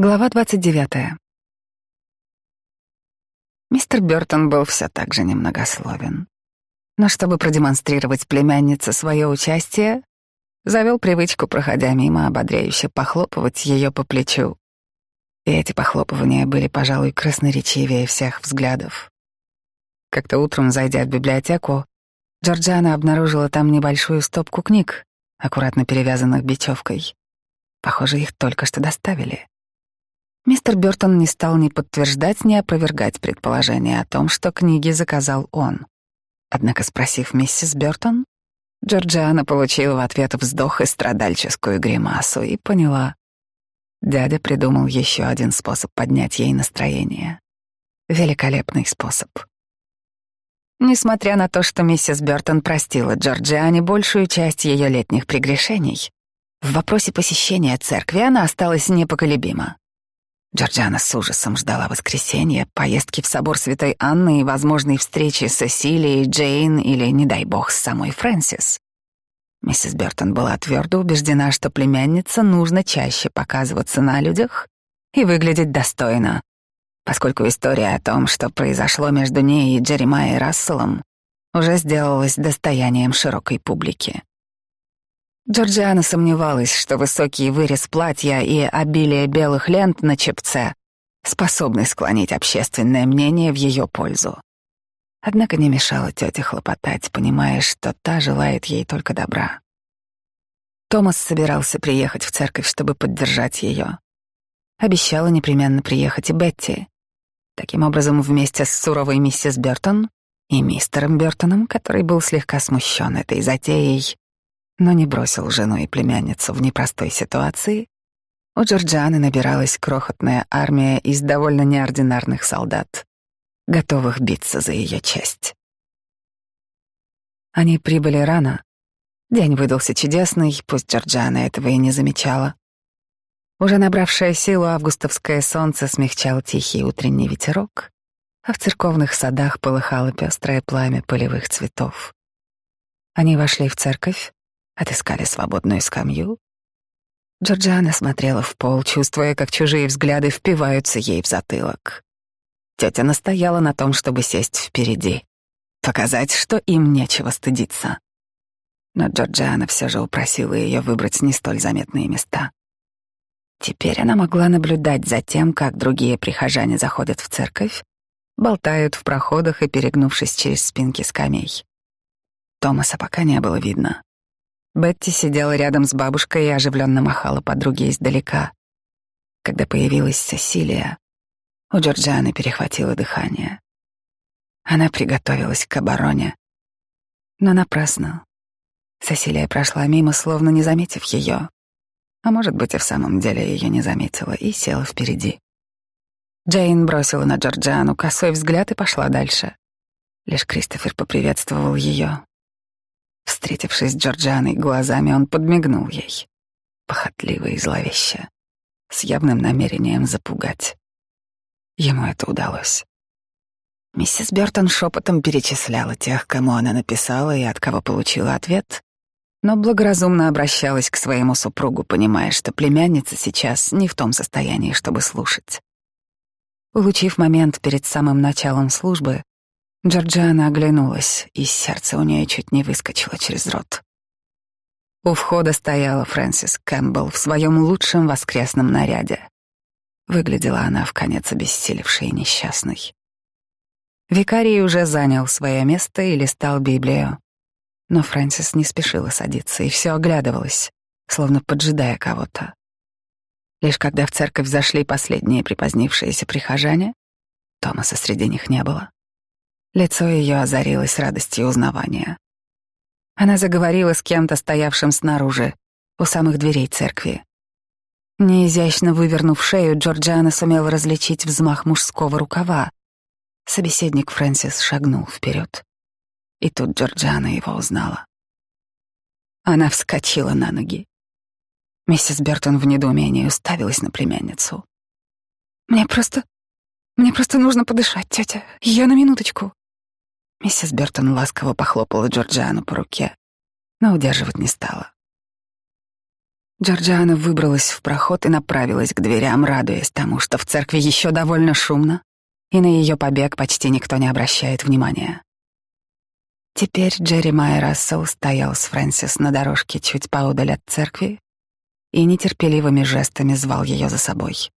Глава 29. Мистер Бёртон был все так же немногословен. Но чтобы продемонстрировать племяннице свое участие, завел привычку, проходя мимо, ободряюще похлопывать ее по плечу. И эти похлопывания были, пожалуй, красноречивее всех взглядов. Как-то утром, зайдя в библиотеку, Джорджиана обнаружила там небольшую стопку книг, аккуратно перевязанных бечевкой. Похоже, их только что доставили. Мистер Бёртон не стал ни подтверждать, ни опровергать предположение о том, что книги заказал он. Однако, спросив миссис Бёртон, Джорджиана получила в ответ вздох и страдальческую гримасу и поняла. Дядя придумал еще один способ поднять ей настроение. Великолепный способ. Несмотря на то, что миссис Бёртон простила Джорджиане большую часть ее летних прегрешений, в вопросе посещения церкви она осталась непоколебима. Джорджана с ужасом ждала воскресенья, поездки в собор Святой Анны и возможной встречи с Сесилией, Джейн или, не дай бог, с самой Фрэнсис. Миссис Бертон была твердо убеждена, что племянница нужно чаще показываться на людях и выглядеть достойно, поскольку история о том, что произошло между ней и Джеремайей Расселом, уже сделалась достоянием широкой публики. Джорджиана сомневалась, что высокий вырез платья и обилие белых лент на чепце способны склонить общественное мнение в ее пользу. Однако не мешало тете хлопотать, понимая, что та желает ей только добра. Томас собирался приехать в церковь, чтобы поддержать ее. Обещала непременно приехать и Бетти. Таким образом, вместе с суровой миссис Бертон и мистером Бертоном, который был слегка смущен этой затеей, но не бросил жену и племянницу в непростой ситуации, у Джорджианы набиралась крохотная армия из довольно неординарных солдат, готовых биться за ее честь. Они прибыли рано. День выдался чудесный, пусть Джорджиана этого и не замечала. Уже набравшее силу августовское солнце смягчал тихий утренний ветерок, а в церковных садах полыхало пестрое пламя полевых цветов. Они вошли в церковь, отыскали свободную скамью. Джорджиана смотрела в пол, чувствуя, как чужие взгляды впиваются ей в затылок. Тетя настояла на том, чтобы сесть впереди, показать, что им нечего стыдиться. Но Джорджиана все же упросила ее выбрать не столь заметные места. Теперь она могла наблюдать за тем, как другие прихожане заходят в церковь, болтают в проходах и перегнувшись через спинки скамей. Томаса пока не было видно. Бетти сидела рядом с бабушкой и оживленно махала подруге издалека. Когда появилась Сесилия, у Джорджианы перехватило дыхание. Она приготовилась к обороне. Но напрасно. Сесилия прошла мимо, словно не заметив ее. А может быть, и в самом деле ее не заметила, и села впереди. Джейн бросила на Джорджиану косой взгляд и пошла дальше. Лишь Кристофер поприветствовал ее, Встретившись с Джорджианой глазами, он подмигнул ей, похотливо и зловеще, с явным намерением запугать. Ему это удалось. Миссис Бертон шепотом перечисляла тех, кому она написала и от кого получила ответ, но благоразумно обращалась к своему супругу, понимая, что племянница сейчас не в том состоянии, чтобы слушать. Улучив момент перед самым началом службы, Джорджиана оглянулась, и сердце у нее чуть не выскочило через рот. У входа стояла Фрэнсис Кэмпбелл в своем лучшем воскресном наряде. Выглядела она в конец обессилевшей и несчастной. Викарий уже занял свое место и листал Библию. Но Фрэнсис не спешила садиться и все оглядывалась, словно поджидая кого-то. Лишь когда в церковь зашли последние припозднившиеся прихожане, Томаса среди них не было. Лицо ее озарилось радостью узнавания. Она заговорила с кем-то, стоявшим снаружи, у самых дверей церкви. Неизящно вывернув шею, Джорджиана сумела различить взмах мужского рукава. Собеседник Фрэнсис шагнул вперед. И тут Джорджиана его узнала. Она вскочила на ноги. Миссис Бертон в недоумении уставилась на племянницу. «Мне просто... мне просто нужно подышать, тетя. Я на минуточку». Миссис Бертон ласково похлопала Джорджиану по руке, но удерживать не стала. Джорджиана выбралась в проход и направилась к дверям, радуясь тому, что в церкви еще довольно шумно, и на ее побег почти никто не обращает внимания. Теперь Джерри Майер Рассел стоял с Фрэнсис на дорожке чуть поодаль от церкви и нетерпеливыми жестами звал ее за собой.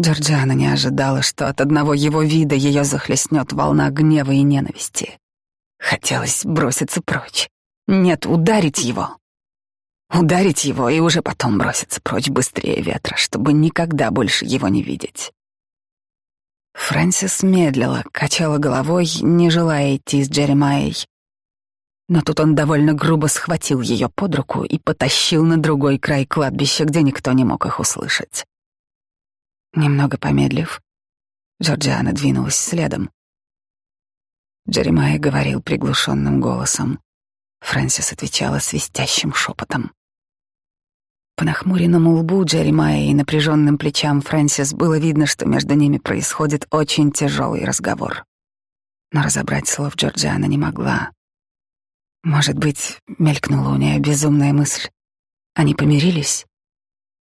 Джорджиана не ожидала, что от одного его вида ее захлестнет волна гнева и ненависти. Хотелось броситься прочь. Нет, ударить его. Ударить его и уже потом броситься прочь быстрее ветра, чтобы никогда больше его не видеть. Фрэнсис медлила, качала головой, не желая идти с Джеремайей. Но тут он довольно грубо схватил ее под руку и потащил на другой край кладбища, где никто не мог их услышать. Немного помедлив, Джорджиана двинулась следом. Джеремайя говорил приглушенным голосом. Фрэнсис отвечала свистящим шепотом. По нахмуренному лбу Джеремайя и напряженным плечам Фрэнсис было видно, что между ними происходит очень тяжелый разговор. Но разобрать слов Джорджиана не могла. Может быть, мелькнула у нее безумная мысль. Они помирились?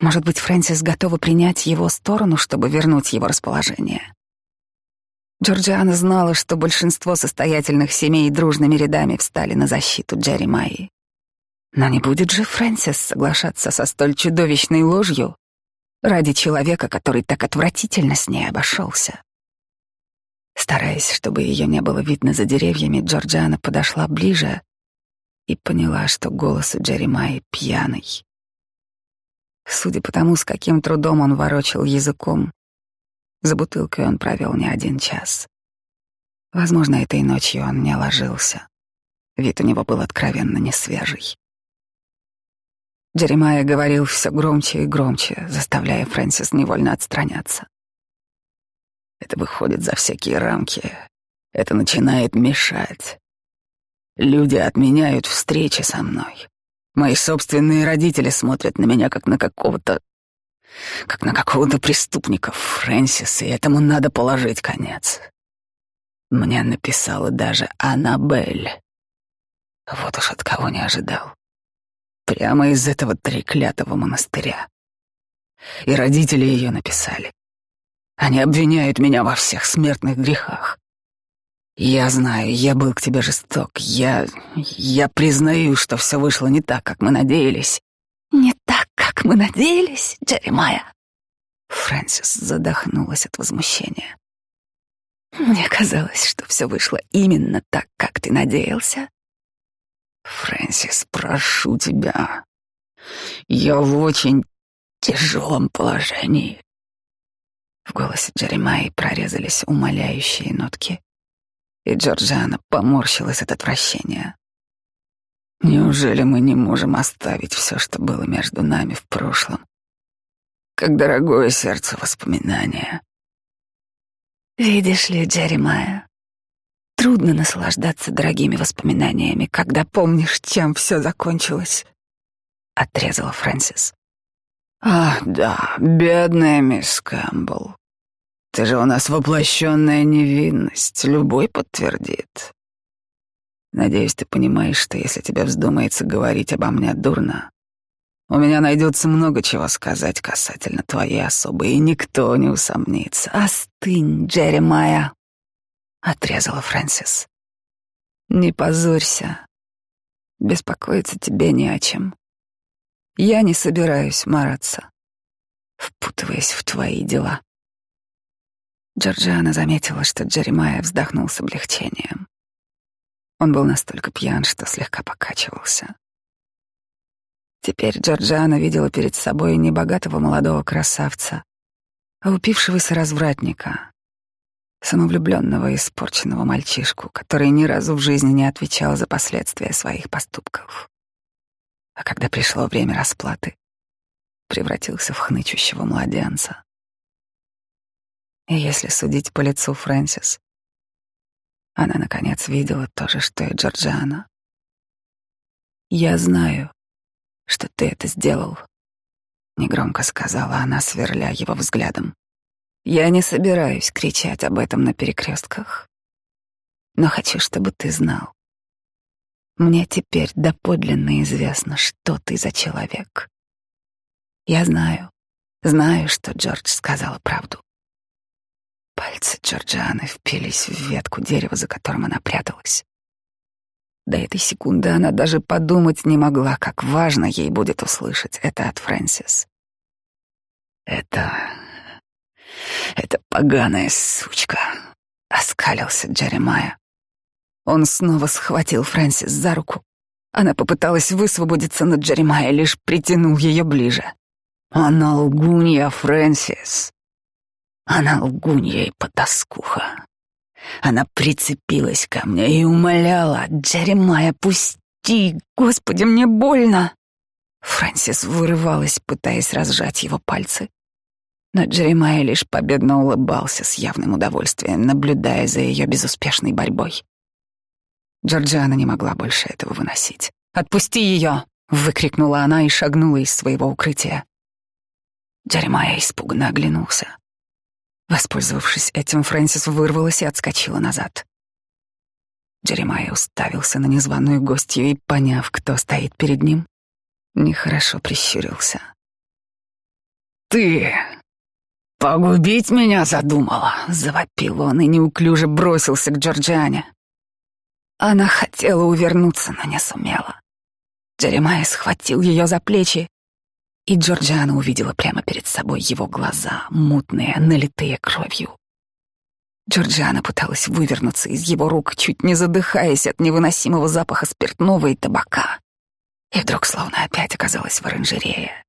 Может быть, Фрэнсис готова принять его сторону, чтобы вернуть его расположение. Джорджиана знала, что большинство состоятельных семей дружными рядами встали на защиту Джерри Майи. Но не будет же Фрэнсис соглашаться со столь чудовищной ложью ради человека, который так отвратительно с ней обошелся. Стараясь, чтобы ее не было видно за деревьями, Джорджиана подошла ближе и поняла, что голос у Джерри Майи пьяный. Судя по тому, с каким трудом он ворочал языком, за бутылкой он провел не один час. Возможно, этой ночью он не ложился. Вид у него был откровенно несвежий. Джеремайя говорил все громче и громче, заставляя Фрэнсис невольно отстраняться. Это выходит за всякие рамки. Это начинает мешать. Люди отменяют встречи со мной. Мои собственные родители смотрят на меня как на какого-то... как на какого-то преступника, Фрэнсис, и этому надо положить конец. Мне написала даже Аннабель. Вот уж от кого не ожидал. Прямо из этого треклятого монастыря. И родители ее написали. Они обвиняют меня во всех смертных грехах. Я знаю, я был к тебе жесток. Я... я признаю, что все вышло не так, как мы надеялись. Не так, как мы надеялись, Джеремайя. Фрэнсис задохнулась от возмущения. Мне казалось, что все вышло именно так, как ты надеялся. Фрэнсис, прошу тебя. Я в очень тяжелом положении. В голосе Джеремайи прорезались умоляющие нотки и Джорджана поморщилась от отвращения. Неужели мы не можем оставить все, что было между нами в прошлом, как дорогое сердце воспоминания? Видишь ли, Джеремайя, трудно наслаждаться дорогими воспоминаниями, когда помнишь, чем все закончилось. Отрезала Фрэнсис. Ах, да, бедная мисс Кэмпбелл. Ты же у нас воплощенная невинность, любой подтвердит. Надеюсь, ты понимаешь, что если тебе вздумается говорить обо мне дурно, у меня найдется много чего сказать касательно твоей особы, и никто не усомнится. Остынь, Джеремайя, отрезала Фрэнсис. Не позорься. Беспокоиться тебе не о чем. Я не собираюсь мараться, впутываясь в твои дела. Джорджиана заметила, что Джеремайя вздохнул с облегчением. Он был настолько пьян, что слегка покачивался. Теперь Джорджиана видела перед собой не богатого молодого красавца, а упившегося развратника, самовлюбленного и испорченного мальчишку, который ни разу в жизни не отвечал за последствия своих поступков. А когда пришло время расплаты, превратился в хнычущего младенца. Если судить по лицу Фрэнсис, она, наконец, видела то же, что и Джорджиана. «Я знаю, что ты это сделал», — негромко сказала она, сверля его взглядом. «Я не собираюсь кричать об этом на перекрестках, но хочу, чтобы ты знал. Мне теперь доподлинно известно, что ты за человек. Я знаю, знаю, что Джордж сказала правду. Пальцы Джорджианы впились в ветку дерева, за которым она пряталась. До этой секунды она даже подумать не могла, как важно ей будет услышать это от Фрэнсис. «Это... это поганая сучка», — оскалился Джеремайя. Он снова схватил Фрэнсис за руку. Она попыталась высвободиться, но Джеремайя лишь притянул ее ближе. «Она лгунья, Фрэнсис. Она лгунья и потаскуха. Она прицепилась ко мне и умоляла, «Джеремайя, пусти! Господи, мне больно!» Фрэнсис вырывалась, пытаясь разжать его пальцы. Но Джеремайя лишь победно улыбался с явным удовольствием, наблюдая за ее безуспешной борьбой. Джорджиана не могла больше этого выносить. «Отпусти ее!» — выкрикнула она и шагнула из своего укрытия. Джеремайя испуганно оглянулся. Воспользовавшись этим, Фрэнсис вырвалась и отскочила назад. Джеремайя уставился на незваную гостью и, поняв, кто стоит перед ним, нехорошо прищурился. «Ты погубить меня задумала!» — завопил он и неуклюже бросился к Джорджиане. Она хотела увернуться, но не сумела. Джеремайя схватил ее за плечи и Джорджиана увидела прямо перед собой его глаза, мутные, налитые кровью. Джорджиана пыталась вывернуться из его рук, чуть не задыхаясь от невыносимого запаха спиртного и табака. И вдруг словно опять оказалась в оранжерее.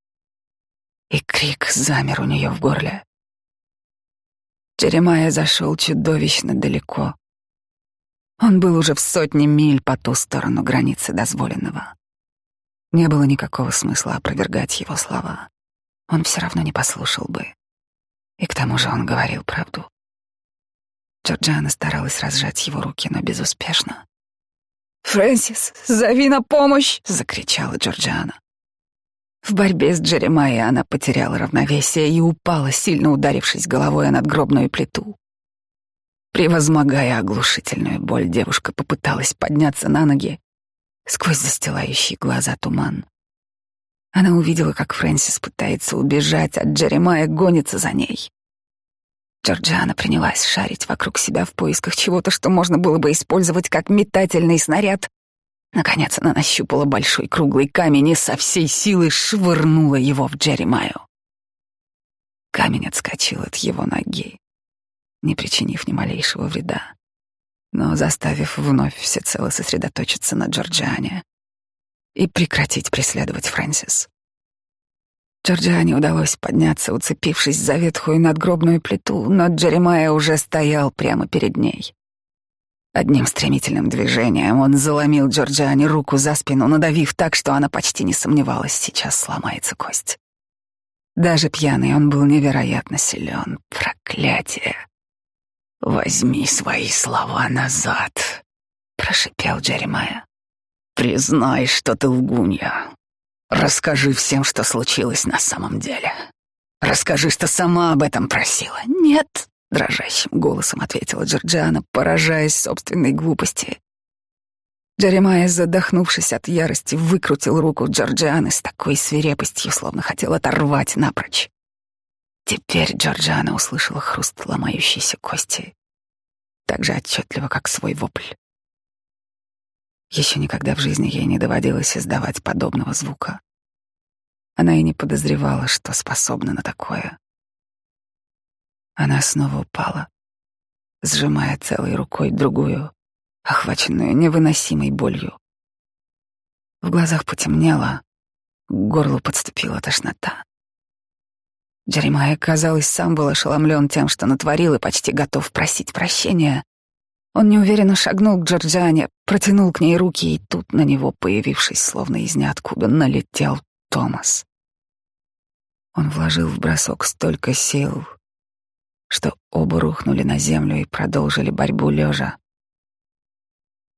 И крик замер у нее в горле. Джеремайя зашел чудовищно далеко. Он был уже в сотне миль по ту сторону границы дозволенного. Не было никакого смысла опровергать его слова. Он все равно не послушал бы. И к тому же он говорил правду. Джорджиана старалась разжать его руки, но безуспешно. «Фрэнсис, зови на помощь!» — закричала Джорджиана. В борьбе с Джеремайей она потеряла равновесие и упала, сильно ударившись головой о надгробную плиту. Превозмогая оглушительную боль, девушка попыталась подняться на ноги, сквозь застилающие глаза туман. Она увидела, как Фрэнсис пытается убежать, а Джеремайя гонится за ней. Джорджиана принялась шарить вокруг себя в поисках чего-то, что можно было бы использовать как метательный снаряд. Наконец она нащупала большой круглый камень и со всей силы швырнула его в Джеремаю. Камень отскочил от его ноги, не причинив ни малейшего вреда но заставив вновь всецело сосредоточиться на Джорджиане и прекратить преследовать Фрэнсис. Джорджиане удалось подняться, уцепившись за ветхую надгробную плиту, но Джеремайя уже стоял прямо перед ней. Одним стремительным движением он заломил Джорджиане руку за спину, надавив так, что она почти не сомневалась, сейчас сломается кость. Даже пьяный он был невероятно силен. Проклятие! «Возьми свои слова назад», — прошипел Джеремайя. «Признай, что ты лгунья. Расскажи всем, что случилось на самом деле. Расскажи, что сама об этом просила». «Нет», — дрожащим голосом ответила Джорджиана, поражаясь собственной глупости. Джеремайя, задохнувшись от ярости, выкрутил руку Джорджианы с такой свирепостью, словно хотел оторвать напрочь. Теперь Джорджиана услышала хруст ломающейся кости, так же отчетливо, как свой вопль. Еще никогда в жизни ей не доводилось издавать подобного звука. Она и не подозревала, что способна на такое. Она снова упала, сжимая целой рукой другую, охваченную невыносимой болью. В глазах потемнело, к горлу подступила тошнота. Джеремайя, казалось, сам был ошеломлен тем, что натворил, и почти готов просить прощения. Он неуверенно шагнул к Джорджиане, протянул к ней руки, и тут на него, появившись словно из ниоткуда, налетел Томас. Он вложил в бросок столько сил, что оба рухнули на землю и продолжили борьбу лежа.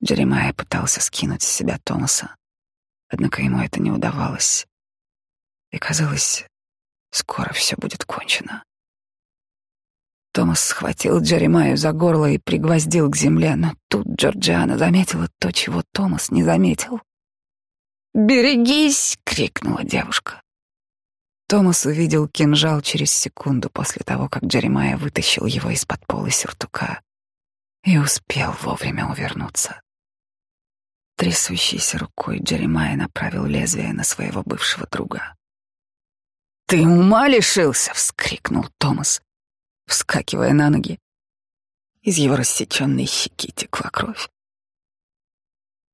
Джеремайя пытался скинуть с себя Томаса, однако ему это не удавалось. И казалось, Скоро все будет кончено. Томас схватил Джеремаю за горло и пригвоздил к земле, но тут Джорджиана заметила то, чего Томас не заметил. «Берегись!» — крикнула девушка. Томас увидел кинжал через секунду после того, как Джеремайя вытащил его из-под пола сюртука и успел вовремя увернуться. Трясущейся рукой Джеремайя направил лезвие на своего бывшего друга. «Ты ума лишился!» — вскрикнул Томас, вскакивая на ноги. Из его рассеченной щеки текла кровь.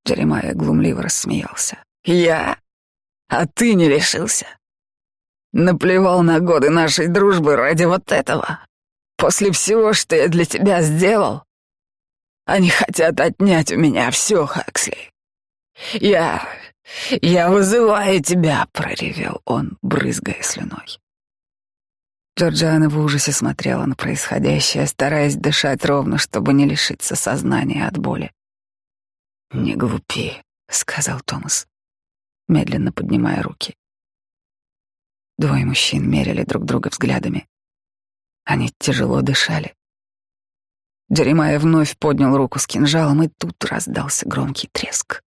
Джеремайя глумливо рассмеялся. «Я? А ты не лишился? Наплевал на годы нашей дружбы ради вот этого. После всего, что я для тебя сделал, они хотят отнять у меня все, Хаксли. Я... я вызываю тебя, проревел он, брызгая слюной. Джорджиана в ужасе смотрела на происходящее, стараясь дышать ровно, чтобы не лишиться сознания от боли. «Не глупи», — сказал Томас, медленно поднимая руки. Двое мужчин мерили друг друга взглядами. Они тяжело дышали. Джеремайя вновь поднял руку с кинжалом, и тут раздался громкий треск.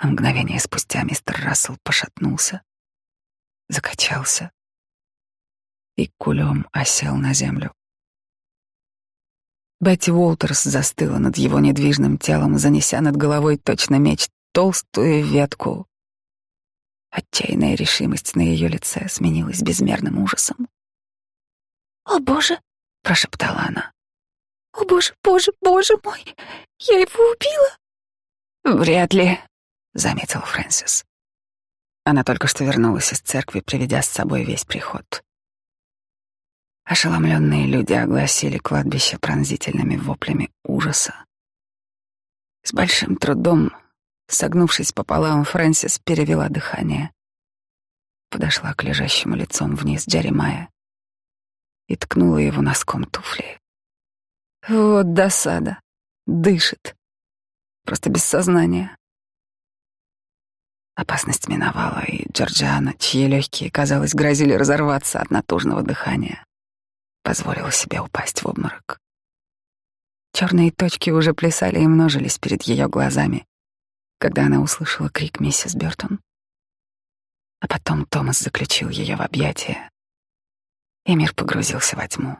А мгновение спустя мистер Рассел пошатнулся, закачался и кулем осел на землю. Бетти Уолтерс застыла над его недвижным телом, занеся над головой точно меч толстую ветку. Отчаянная решимость на ее лице сменилась безмерным ужасом. «О, Боже!» — прошептала она. «О, Боже, Боже, Боже мой! Я его убила!» «Вряд ли», — заметил Фрэнсис. Она только что вернулась из церкви, приведя с собой весь приход. Ошеломленные люди огласили кладбище пронзительными воплями ужаса. С большим трудом, согнувшись пополам, Фрэнсис перевела дыхание. Подошла к лежащему лицом вниз Джеремая и ткнула его носком туфли. Вот досада. Дышит. Просто без сознания. Опасность миновала, и Джорджиана, чьи легкие, казалось, грозили разорваться от натужного дыхания, позволила себе упасть в обморок. Черные точки уже плясали и множились перед ее глазами, когда она услышала крик миссис Бертон. А потом Томас заключил ее в объятия, и мир погрузился во тьму.